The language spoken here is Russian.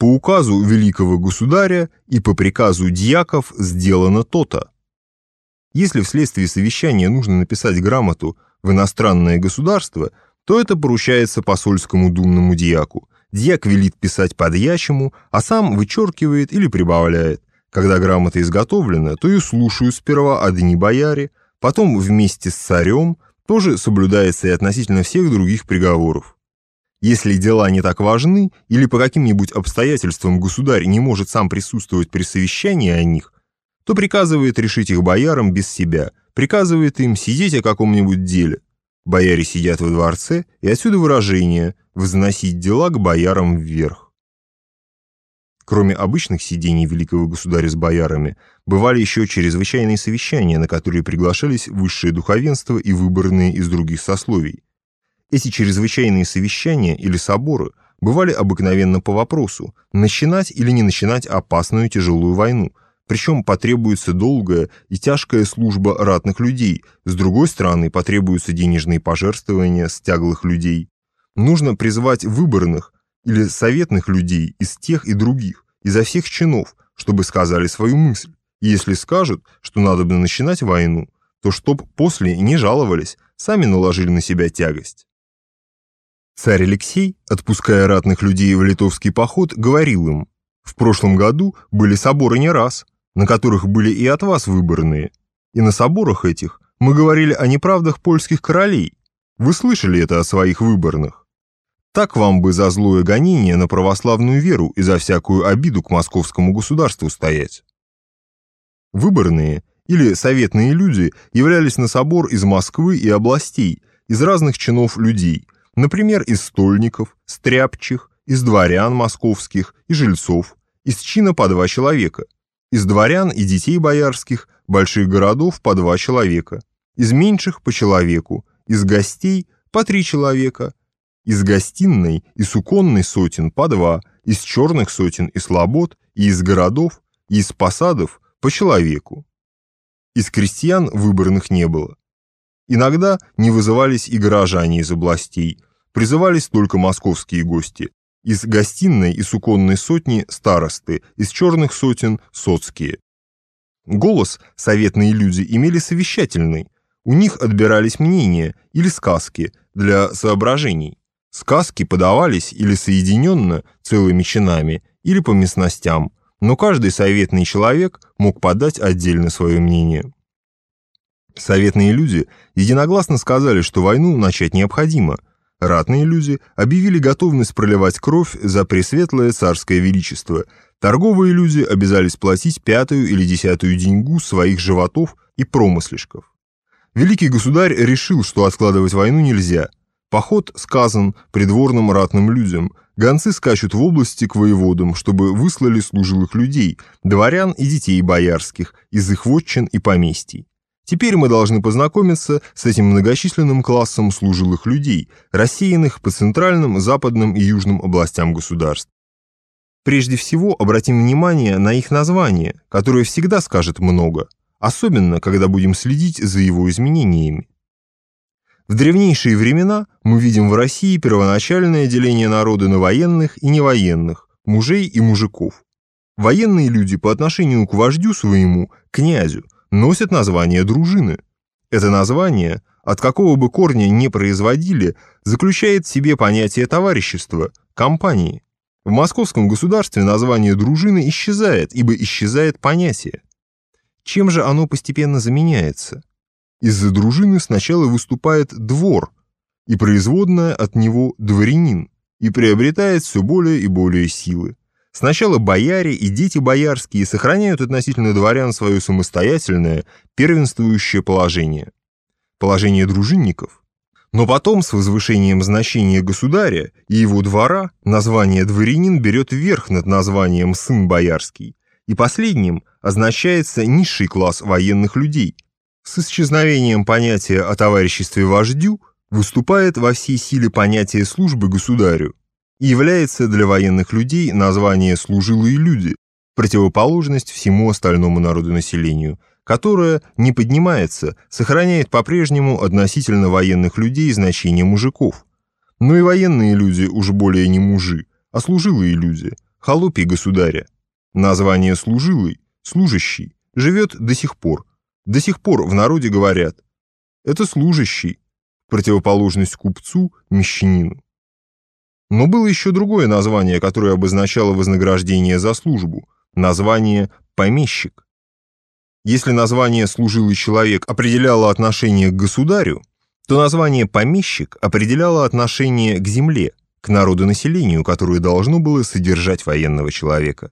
по указу великого государя и по приказу дьяков сделано то-то. Если вследствие совещания нужно написать грамоту в иностранное государство, то это поручается посольскому думному дьяку. Дьяк велит писать подьячему, а сам вычеркивает или прибавляет. Когда грамота изготовлена, то и слушают сперва одни бояре, потом вместе с царем, тоже соблюдается и относительно всех других приговоров. Если дела не так важны или по каким-нибудь обстоятельствам государь не может сам присутствовать при совещании о них, то приказывает решить их боярам без себя, приказывает им сидеть о каком-нибудь деле. Бояре сидят во дворце, и отсюда выражение «возносить дела к боярам вверх». Кроме обычных сидений великого государя с боярами, бывали еще чрезвычайные совещания, на которые приглашались высшее духовенство и выборные из других сословий. Эти чрезвычайные совещания или соборы бывали обыкновенно по вопросу, начинать или не начинать опасную тяжелую войну, причем потребуется долгая и тяжкая служба ратных людей, с другой стороны потребуются денежные пожертвования с тяглых людей. Нужно призвать выборных или советных людей из тех и других, изо всех чинов, чтобы сказали свою мысль. И если скажут, что надо бы начинать войну, то чтоб после не жаловались, сами наложили на себя тягость. Царь Алексей, отпуская ратных людей в литовский поход, говорил им, «В прошлом году были соборы не раз, на которых были и от вас выборные, и на соборах этих мы говорили о неправдах польских королей. Вы слышали это о своих выборных. Так вам бы за злое гонение на православную веру и за всякую обиду к московскому государству стоять». Выборные или советные люди являлись на собор из Москвы и областей, из разных чинов людей – Например, из стольников, стряпчих, из дворян московских и жильцов, из чина по два человека, из дворян и детей боярских, больших городов по два человека, из меньших по человеку, из гостей по три человека, из гостиной и суконной сотен по два, из черных сотен и слобод, и из городов, и из посадов по человеку. Из крестьян выборных не было. Иногда не вызывались и горожане из областей, призывались только московские гости. Из гостиной и суконной сотни – старосты, из черных сотен – соцкие. Голос советные люди имели совещательный, у них отбирались мнения или сказки для соображений. Сказки подавались или соединенно целыми чинами, или по местностям, но каждый советный человек мог подать отдельно свое мнение. Советные люди единогласно сказали, что войну начать необходимо. Ратные люди объявили готовность проливать кровь за пресветлое царское величество. Торговые люди обязались платить пятую или десятую деньгу своих животов и промыслишков. Великий государь решил, что откладывать войну нельзя. Поход сказан придворным ратным людям. Гонцы скачут в области к воеводам, чтобы выслали служилых людей, дворян и детей боярских, из их вотчин и поместий. Теперь мы должны познакомиться с этим многочисленным классом служилых людей, рассеянных по центральным, западным и южным областям государств. Прежде всего обратим внимание на их название, которое всегда скажет много, особенно когда будем следить за его изменениями. В древнейшие времена мы видим в России первоначальное деление народа на военных и невоенных, мужей и мужиков. Военные люди по отношению к вождю своему, князю, носят название дружины. Это название, от какого бы корня не производили, заключает в себе понятие товарищества, компании. В московском государстве название дружины исчезает, ибо исчезает понятие. Чем же оно постепенно заменяется? Из-за дружины сначала выступает двор, и производная от него дворянин, и приобретает все более и более силы. Сначала бояре и дети боярские сохраняют относительно дворян свое самостоятельное, первенствующее положение. Положение дружинников. Но потом, с возвышением значения государя и его двора, название дворянин берет верх над названием сын боярский, и последним означается низший класс военных людей. С исчезновением понятия о товариществе вождю выступает во всей силе понятие службы государю, и является для военных людей название «служилые люди», противоположность всему остальному народонаселению, которое не поднимается, сохраняет по-прежнему относительно военных людей значение мужиков. Но и военные люди уже более не мужи, а служилые люди, холопий государя. Название служилый, служащий, живет до сих пор. До сих пор в народе говорят «это служащий», противоположность купцу, мещанину. Но было еще другое название, которое обозначало вознаграждение за службу, название «помещик». Если название «служилый человек» определяло отношение к государю, то название «помещик» определяло отношение к земле, к народу-населению, которое должно было содержать военного человека.